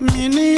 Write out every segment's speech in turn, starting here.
Mini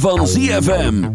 van ZFM.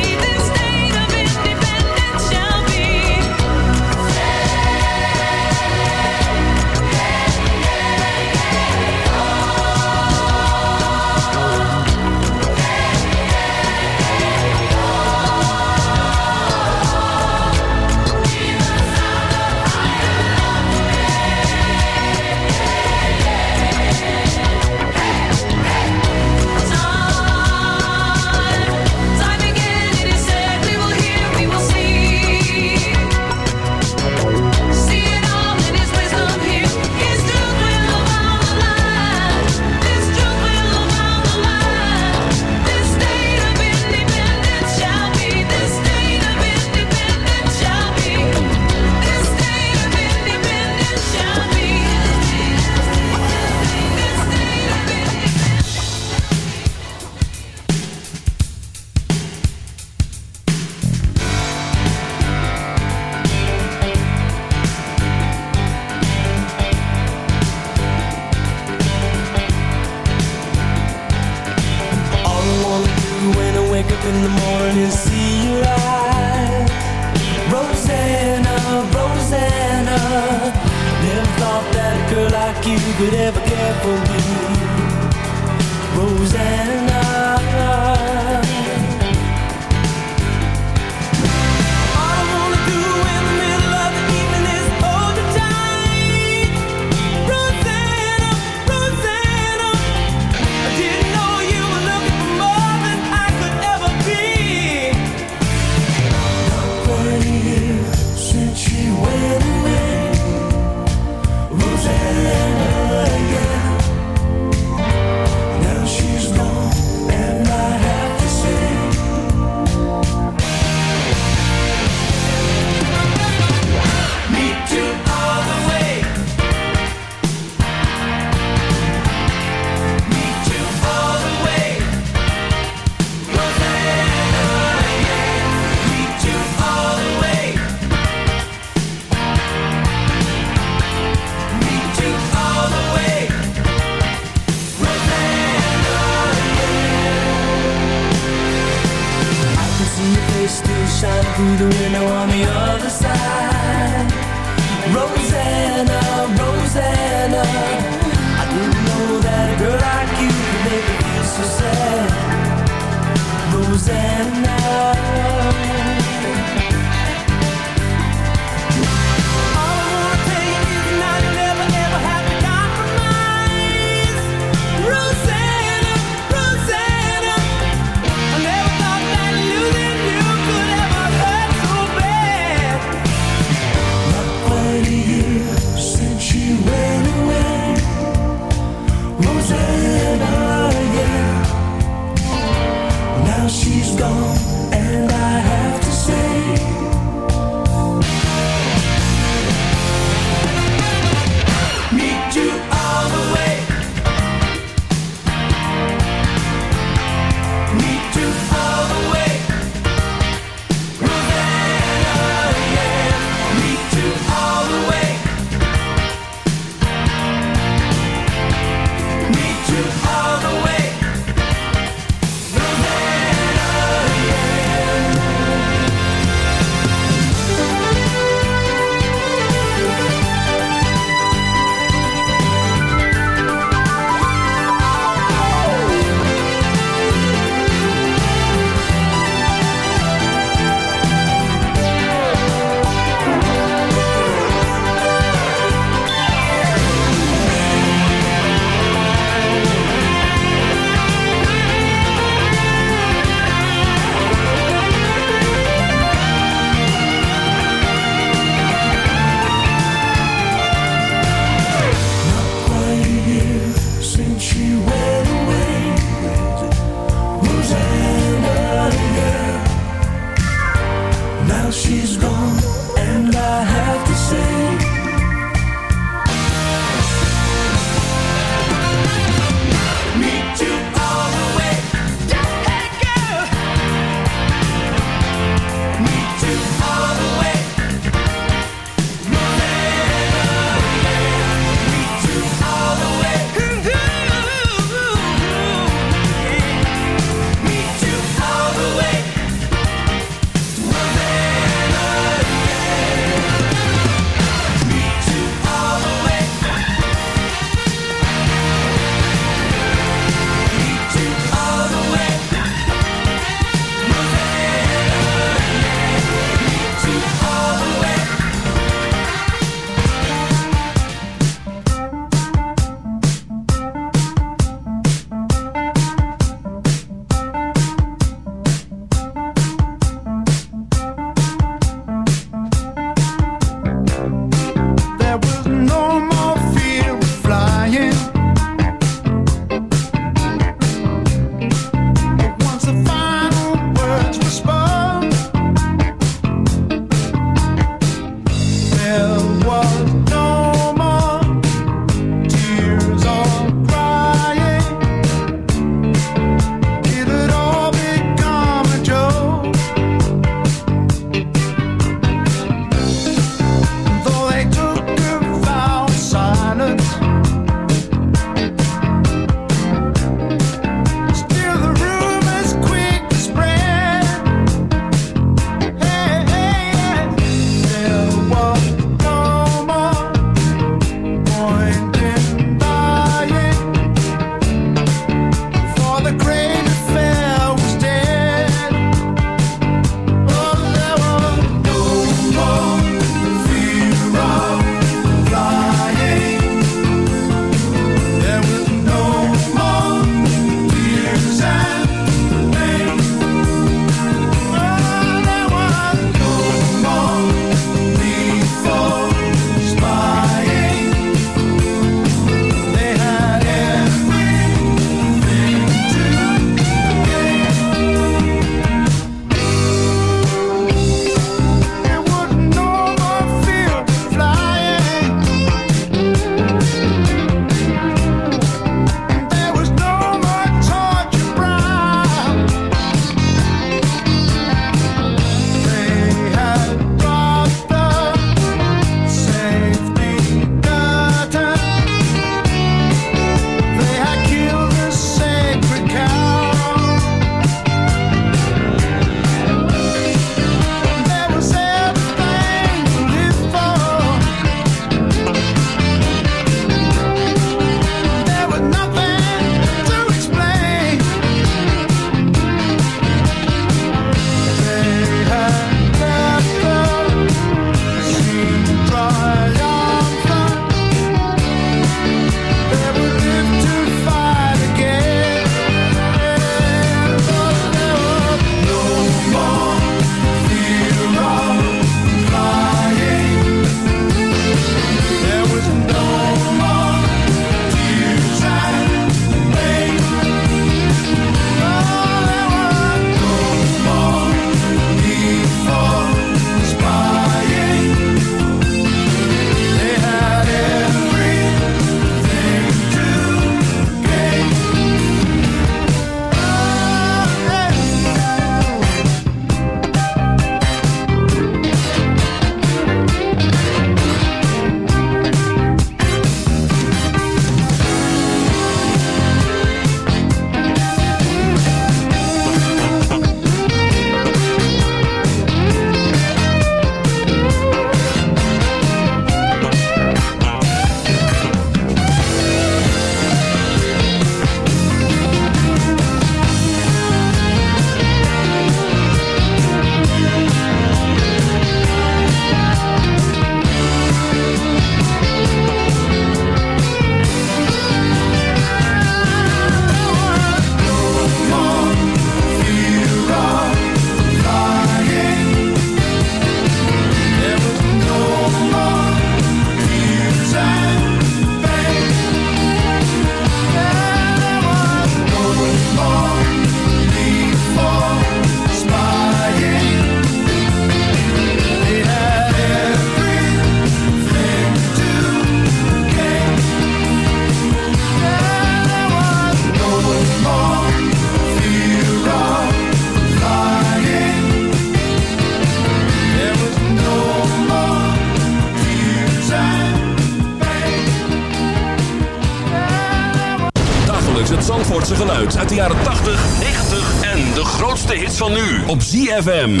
Zandvoortse geluid uit de jaren 80, 90 en de grootste hits van nu op ZFM.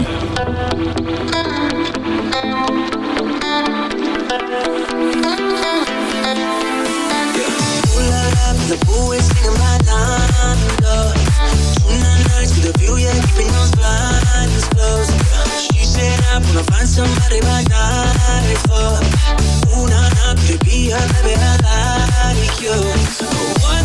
up Wanna find somebody like that for Ooh, nah, nah, could it be her, baby, I like you oh,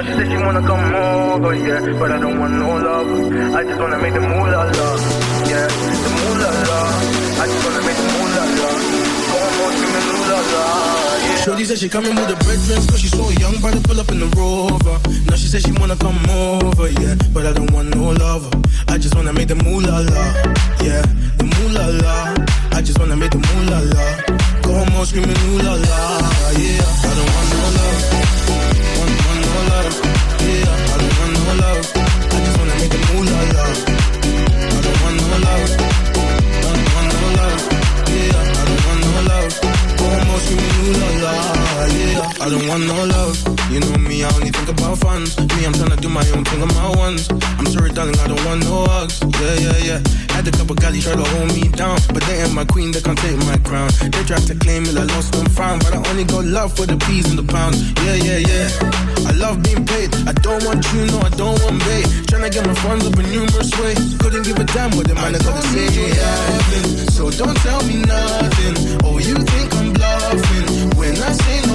Now she said she wanna come over, yeah. But I don't want no love. I just wanna make the moolah la, yeah. The moolah la. I just wanna make the moolah la. Go on, more screaming moolah la, yeah. Shorty said she coming with the breakfast cause she's so young, but I pull up in the rover. Now she said she wanna come over, yeah. But I don't want no lover. I just wanna make the moolah la, yeah. The moolah la. I just wanna make the moolah la. Go home screaming ooh la la, yeah. I don't want no love, I don't want no love. You know me, I only think about fun. Me, I'm tryna do my own thing on my ones. I'm sorry, darling, I don't want no hugs. Yeah, yeah, yeah. Had a couple gals try to hold me down, but they ain't my queen, they can't take my crown. They tried to claim it, I lost and found, but I only got love for the peas and the pounds. Yeah, yeah, yeah. I love being paid. I don't want you, no, I don't want bait. Tryna get my funds up in numerous ways. Couldn't give a damn what the man I gotta say. Yeah, so don't tell me nothing. Oh, you think I'm bluffing when I say no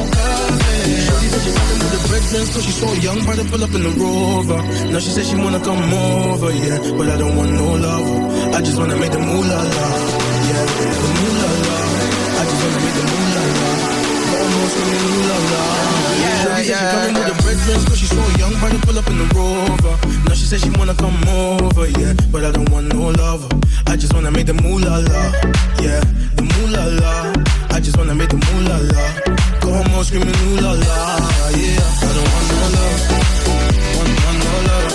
the breakfast, cause she's so young, but I pull up in the rover. Now she said she wanna come over, yeah, but I don't want no lover. I just wanna make the moolah la, yeah, the moolah la. I just wanna make the moolah la. Almost screaming moolah la. Yeah, said she coming with the breakfast, cause she's so young, but I pull up in the rover. Now she said she wanna come over, yeah, but I don't want no lover. I just wanna make the moolah la, yeah, the moolah la. I just wanna make the moolah la. Go home screaming ooh la la, yeah. I don't want no love, want, want no love,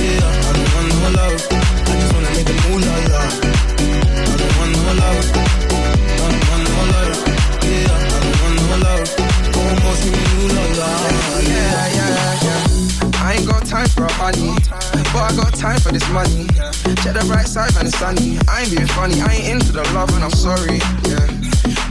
yeah. I don't want no love. I just wanna make the moolah la. I don't want no love, want, want no love, yeah. I don't want no love. All screaming ooh la la, Yeah, yeah, yeah. I ain't got time for a honey, but I got time for this money. Check the bright side, man, it's sunny. I ain't being funny, I ain't into the love, and I'm sorry, yeah.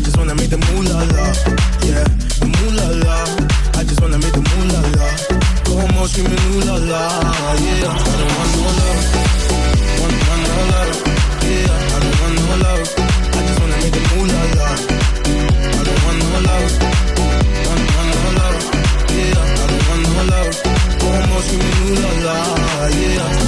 I just wanna make the moolah la, yeah, the moolah la. I just wanna make the moolah la. Go home screaming ooh la la, yeah. I don't want no love, want, want no love, yeah. I don't want no love. I just wanna make the moolah la. I don't want no love, want, want no love, yeah. I don't want no love. Go home screaming ooh la la, yeah.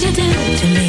You do to me.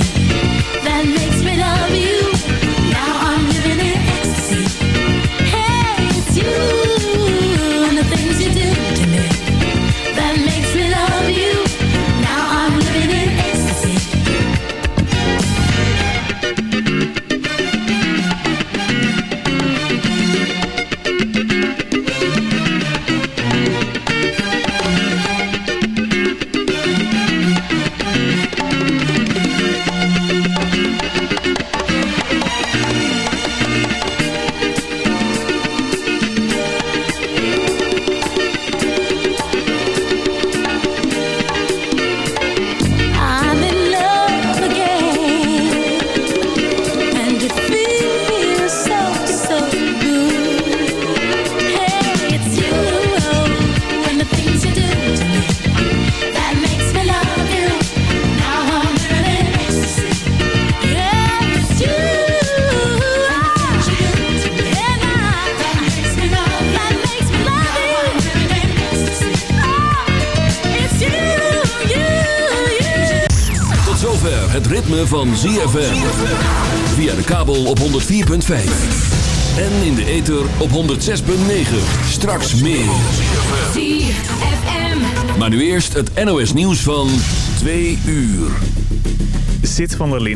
En in de ether op 106.9. Straks meer. Maar nu eerst het NOS nieuws van 2 uur. Zit van der Linde.